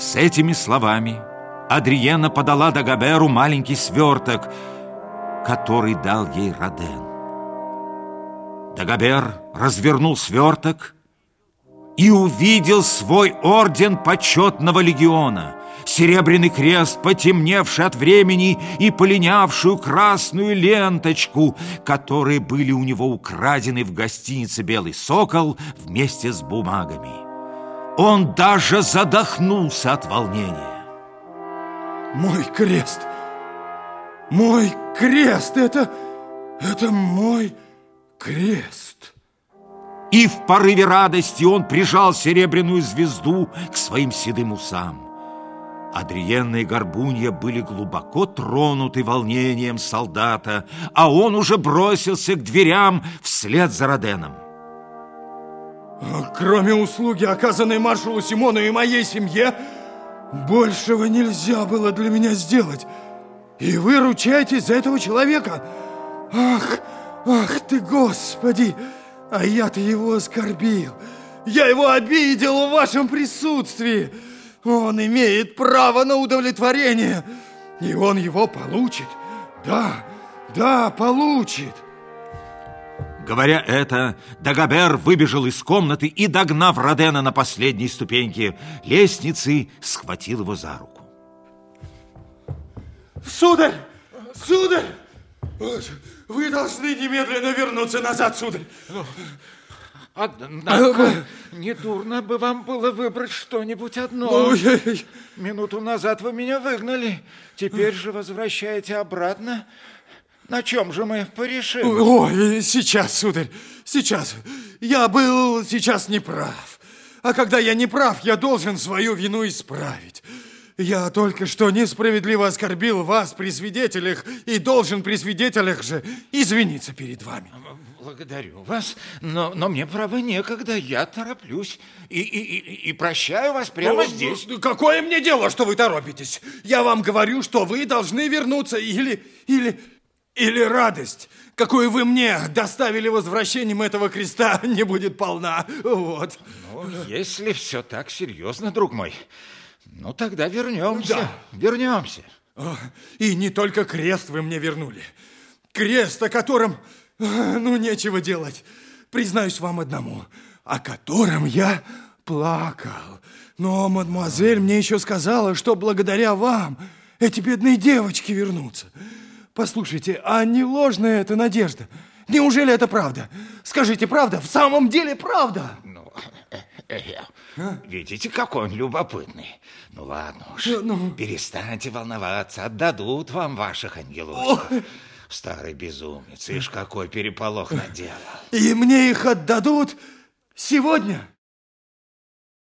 С этими словами Адриена подала Дагоберу маленький сверток, который дал ей Роден. Дагобер развернул сверток и увидел свой орден почетного легиона, серебряный крест, потемневший от времени и полинявшую красную ленточку, которые были у него украдены в гостинице «Белый сокол» вместе с бумагами. Он даже задохнулся от волнения. Мой крест! Мой крест! Это... это мой крест! И в порыве радости он прижал серебряную звезду к своим седым усам. Адриенна и Горбунья были глубоко тронуты волнением солдата, а он уже бросился к дверям вслед за Роденом. Кроме услуги, оказанной маршалу Симону и моей семье, большего нельзя было для меня сделать. И вы ручаетесь за этого человека. Ах, ах ты, Господи! А я-то его оскорбил. Я его обидел в вашем присутствии. Он имеет право на удовлетворение. И он его получит. Да, да, получит. Говоря это, Дагобер выбежал из комнаты и, догнав Родена на последней ступеньке лестницы, схватил его за руку. Сударь! Сударь! Вы должны немедленно вернуться назад, сударь. Ну, однако, недурно бы вам было выбрать что-нибудь одно. Ну. Минуту назад вы меня выгнали. Теперь же возвращаете обратно. На чем же мы порешим? Ой, сейчас, сударь, сейчас. Я был сейчас неправ. А когда я не прав, я должен свою вину исправить. Я только что несправедливо оскорбил вас при свидетелях и должен при свидетелях же извиниться перед вами. Благодарю вас, но, но мне, право, некогда, я тороплюсь и, и, и, и прощаю вас прямо ну, здесь. Какое мне дело, что вы торопитесь? Я вам говорю, что вы должны вернуться или, или, или радость, какую вы мне доставили возвращением этого креста, не будет полна. Вот. Ну, если все так серьезно, друг мой, ну, тогда вернемся. Да. Вернемся. И не только крест вы мне вернули. Крест, о котором, ну, нечего делать. Признаюсь вам одному, о котором я плакал. Но мадемуазель мне еще сказала, что благодаря вам эти бедные девочки вернутся. Послушайте, а не ложная эта надежда? Неужели это правда? Скажите, правда? В самом деле правда? Ну, э, э, э, а? Видите, какой он любопытный. Ну ладно уж, ну, ну... перестаньте волноваться, отдадут вам ваших ангелочков. О... Старый безумец, ишь какой переполох наделал. И мне их отдадут сегодня?